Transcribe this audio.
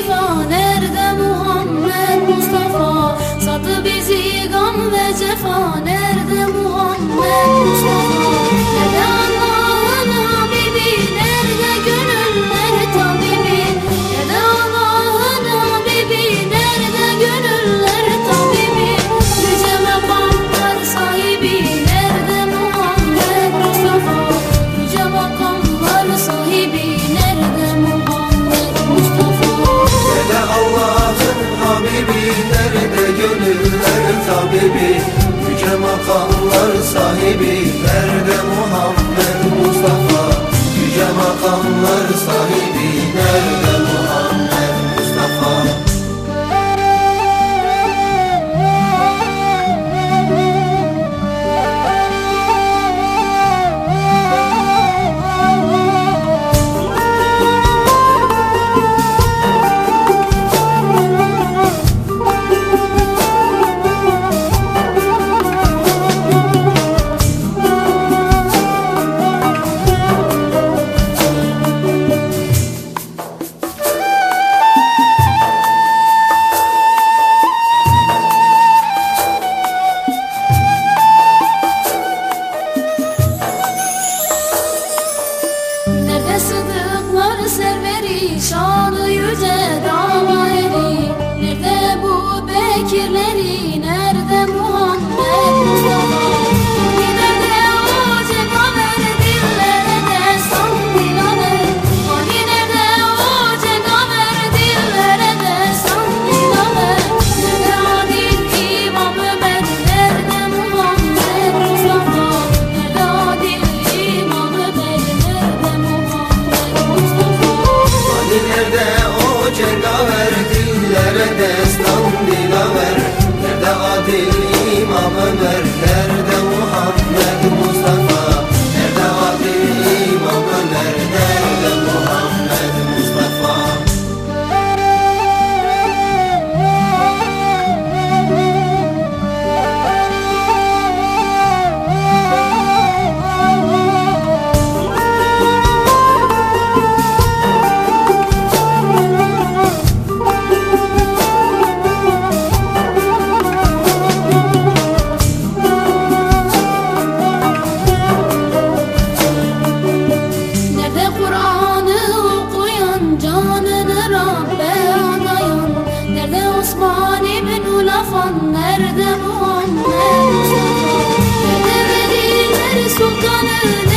Keep on Tabipler tabibi Yüce makamlar sahibi. Nerede Muhammed Mustafa? Yüce makamlar sahibi. Nerede perişanı yüce dağ Yeah. Osman İbnül Afan nerede Muhammed Mustafa? Fethemedinler sultanı